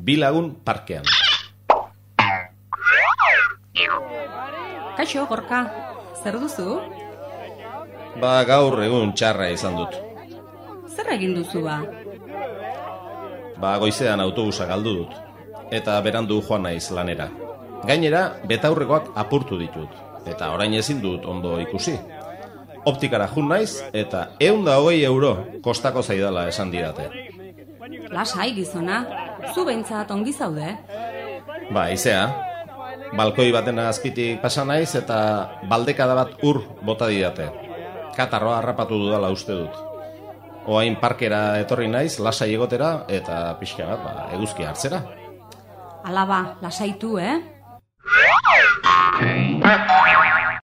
bilagun parkean. Kaixo, gorka, zer duzu? Ba, gaur egun txarra izan dut. Zer egin duzu ba? Ba, goizean autobusa galdu dut. Eta berandu joan naiz lanera. Gainera, betaurrekoak apurtu ditut. Eta orain ezin dut ondo ikusi. Optikara jun naiz eta eun da hogei euro kostako zaidala esan didate. Lasai gizona, zu behintzat ongi zaude. Ba, izea, balkoi baten azpitik pasa naiz eta baldekada bat ur bota didate. Katarroa harrapatu dudala uste dut. Oain parkera etorri naiz, lasai egotera eta pixka bat, ba, eguzki hartzera. Alaba, lasaitu, eh?